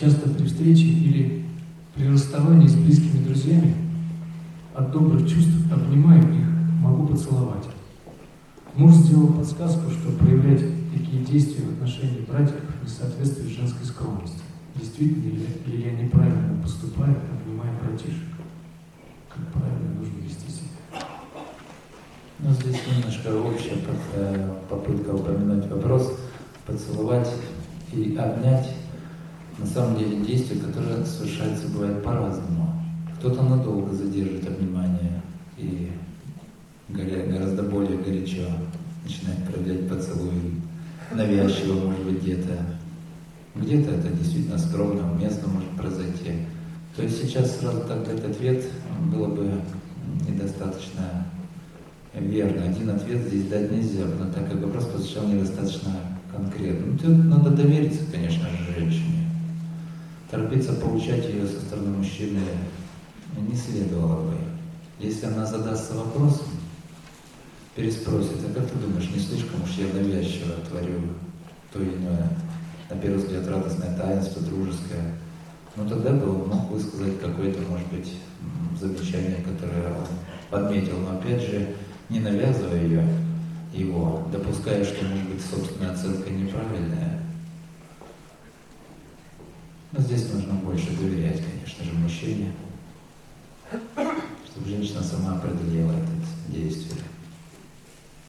Часто при встрече или при расставании с близкими друзьями от добрых чувств обнимаю их, могу поцеловать. Муж сделал подсказку, что проявлять такие действия в отношении братьев не соответствует женской скромности. Действительно ли, или я неправильно поступаю, обнимая братишек? Как правильно нужно вести себя? Ну, здесь немножко общая э, попытка упомянуть вопрос, поцеловать и обнять. На самом деле действия, которые совершаются, бывают по-разному. Кто-то надолго задержит обнимание и гораздо более горячо начинает проявлять поцелуй, навязчиво, может быть, где-то. Где-то это действительно скромно, уместно может произойти. То есть сейчас сразу так дать ответ было бы недостаточно верно. Один ответ здесь дать нельзя, но так как вопрос прозвучал недостаточно конкретно. Ну, тут надо довериться, конечно же, женщине. Торопиться получать ее со стороны мужчины не следовало бы. Если она задастся вопросом, переспросит, а как ты думаешь, не слишком уж я навязчиво творю то или иное, на первый взгляд, радостное таинство, дружеское, ну тогда бы он мог высказать какое-то, может быть, замечание, которое он подметил, но опять же, не навязывая ее, его, допуская, что, может быть, собственная Но здесь нужно больше доверять, конечно же, мужчине, чтобы женщина сама определила это действие.